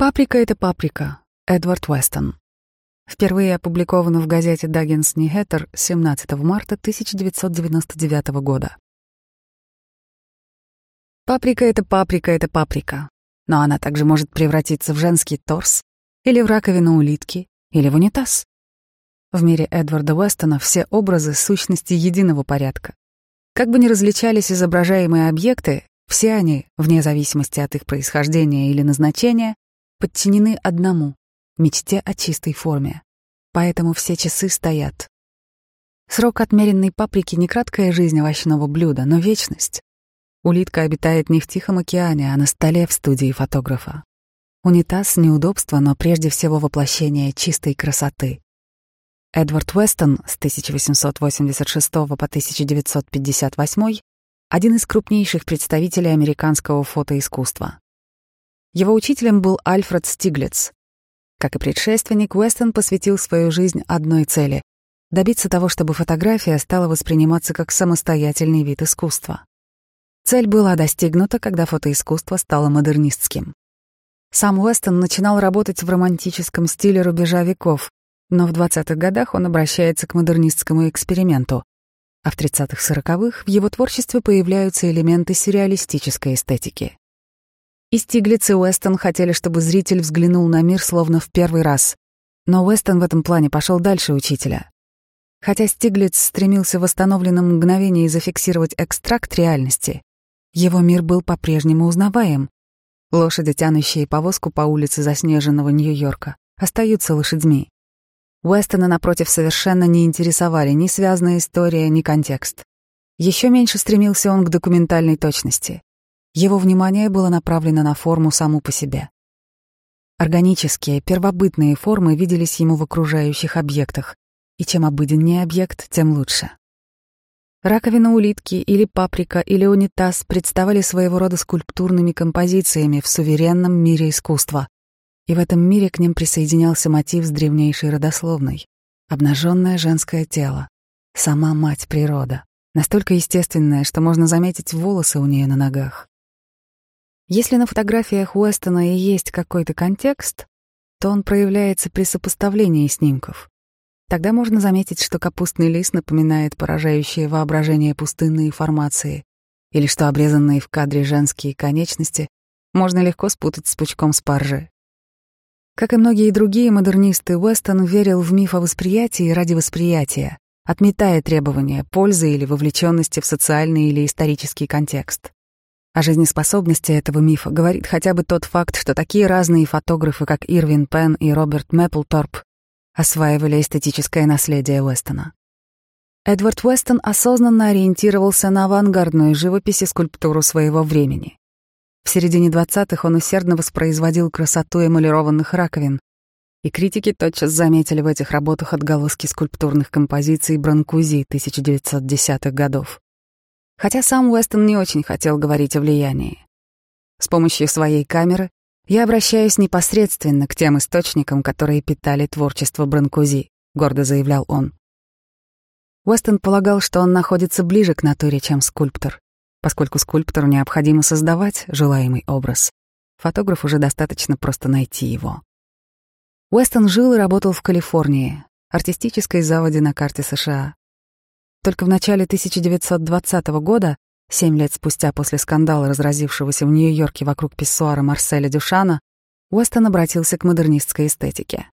Паприка — это паприка. Эдвард Уэстон. Впервые опубликовано в газете Даггинс Нигеттер 17 марта 1999 года. Паприка — это паприка, это паприка. Но она также может превратиться в женский торс, или в раковину улитки, или в унитаз. В мире Эдварда Уэстона все образы — сущности единого порядка. Как бы ни различались изображаемые объекты, все они, вне зависимости от их происхождения или назначения, подчинены одному — мечте о чистой форме. Поэтому все часы стоят. Срок отмеренной паприки — не краткая жизнь овощного блюда, но вечность. Улитка обитает не в Тихом океане, а на столе в студии фотографа. Унитаз — неудобство, но прежде всего воплощение чистой красоты. Эдвард Уэстон с 1886 по 1958 один из крупнейших представителей американского фотоискусства. Его учителем был Альфред Стиглиц. Как и предшественник, Уэстон посвятил свою жизнь одной цели — добиться того, чтобы фотография стала восприниматься как самостоятельный вид искусства. Цель была достигнута, когда фотоискусство стало модернистским. Сам Уэстон начинал работать в романтическом стиле рубежа веков, но в 20-х годах он обращается к модернистскому эксперименту, а в 30-40-х в его творчестве появляются элементы сюрреалистической эстетики. И Стиглиц и Уэстон хотели, чтобы зритель взглянул на мир словно в первый раз, но Уэстон в этом плане пошел дальше учителя. Хотя Стиглиц стремился в восстановленном мгновении зафиксировать экстракт реальности, его мир был по-прежнему узнаваем. Лошади, тянущие повозку по улице заснеженного Нью-Йорка, остаются лошадьми. Уэстона, напротив, совершенно не интересовали ни связанная история, ни контекст. Еще меньше стремился он к документальной точности. Его внимание было направлено на форму саму по себе. Органические, первобытные формы виделись ему в окружающих объектах, и чем обыденнее объект, тем лучше. Раковина улитки или паприка или унитаз представали своего рода скульптурными композициями в суверенном мире искусства, и в этом мире к ним присоединялся мотив с древнейшей родословной — обнаженное женское тело, сама мать природа, настолько естественная, что можно заметить волосы у нее на ногах. Если на фотографиях Уэстона и есть какой-то контекст, то он проявляется при сопоставлении снимков. Тогда можно заметить, что капустный лист напоминает поражающее воображение пустынные формации, или что обрезанные в кадре женские конечности можно легко спутать с пучком спаржи. Как и многие другие модернисты, Уэстон верил в миф о восприятии ради восприятия, отметая требования пользы или вовлеченности в социальный или исторический контекст. О жизнеспособности этого мифа говорит хотя бы тот факт, что такие разные фотографы, как Ирвин Пен и Роберт Мэпплторп, осваивали эстетическое наследие Уэстона. Эдвард Уэстон осознанно ориентировался на авангардную живопись и скульптуру своего времени. В середине 20-х он усердно воспроизводил красоту эмалированных раковин, и критики тотчас заметили в этих работах отголоски скульптурных композиций Бранкузи 1910-х годов. Хотя сам Уэстон не очень хотел говорить о влиянии. С помощью своей камеры я обращаюсь непосредственно к тем источникам, которые питали творчество Бранкузи, гордо заявлял он. Уэстон полагал, что он находится ближе к натуре, чем скульптор. Поскольку скульптору необходимо создавать желаемый образ, фотограф уже достаточно просто найти его. Уэстон жил и работал в Калифорнии, артистической заводе на карте США. Только в начале 1920 года, семь лет спустя после скандала, разразившегося в Нью-Йорке вокруг писсуара Марселя Дюшана, Уэстон обратился к модернистской эстетике.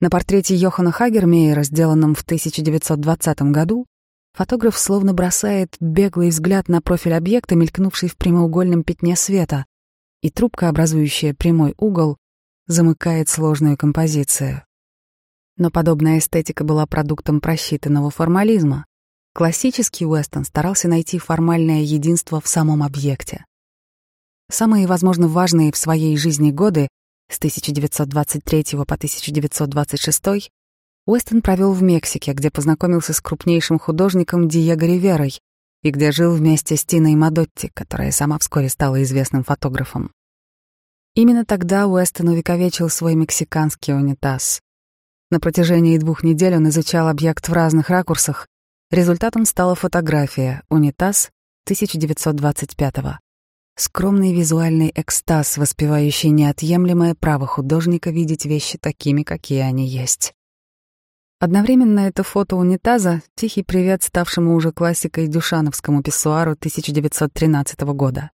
На портрете Йохана Хагермейера, сделанном в 1920 году, Фотограф словно бросает беглый взгляд на профиль объекта, мелькнувший в прямоугольном пятне света, и трубка, образующая прямой угол, замыкает сложную композицию. Но подобная эстетика была продуктом просчитанного формализма. Классический Уэстон старался найти формальное единство в самом объекте. Самые, возможно, важные в своей жизни годы с 1923 по 1926 Уэстон провел в Мексике, где познакомился с крупнейшим художником Диего Риверой и где жил вместе с Тиной Мадотти, которая сама вскоре стала известным фотографом. Именно тогда Уэстон увековечил свой мексиканский унитаз. На протяжении двух недель он изучал объект в разных ракурсах. Результатом стала фотография «Унитаз» 1925 -го. скромный визуальный экстаз, воспевающий неотъемлемое право художника видеть вещи такими, какие они есть. Одновременно это фото унитаза — тихий привет ставшему уже классикой дюшановскому писсуару 1913 года.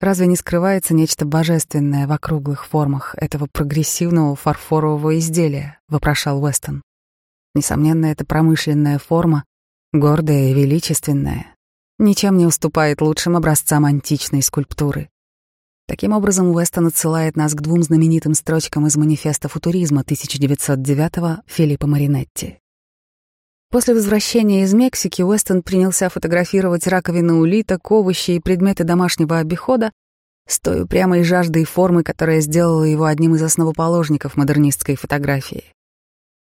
Разве не скрывается нечто божественное в округлых формах этого прогрессивного фарфорового изделия, вопрошал Уэстон. Несомненно, это промышленная форма, гордая и величественная, ничем не уступает лучшим образцам античной скульптуры. Таким образом, Уэстон отсылает нас к двум знаменитым строчкам из манифеста футуризма 1909 Филиппа Маринетти. После возвращения из Мексики Уэстон принялся фотографировать раковины улиток, овощи и предметы домашнего обихода с той упрямой жаждой формы, которая сделала его одним из основоположников модернистской фотографии.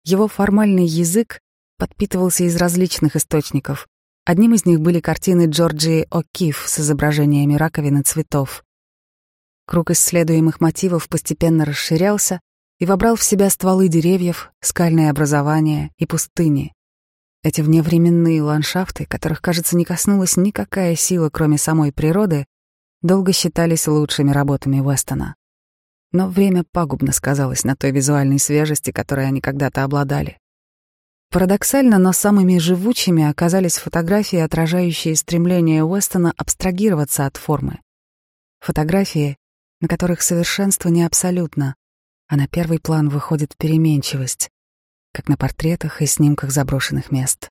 Его формальный язык подпитывался из различных источников. Одним из них были картины Джорджии О'Кифф с изображениями раковин и цветов. Круг исследуемых мотивов постепенно расширялся и вобрал в себя стволы деревьев, скальные образования и пустыни. Эти вневременные ландшафты, которых, кажется, не коснулась никакая сила, кроме самой природы, долго считались лучшими работами Уэстона. Но время пагубно сказалось на той визуальной свежести, которой они когда-то обладали. Парадоксально, но самыми живучими оказались фотографии, отражающие стремление Уэстона абстрагироваться от формы. Фотографии, на которых совершенство не абсолютно, а на первый план выходит переменчивость, как на портретах и снимках заброшенных мест.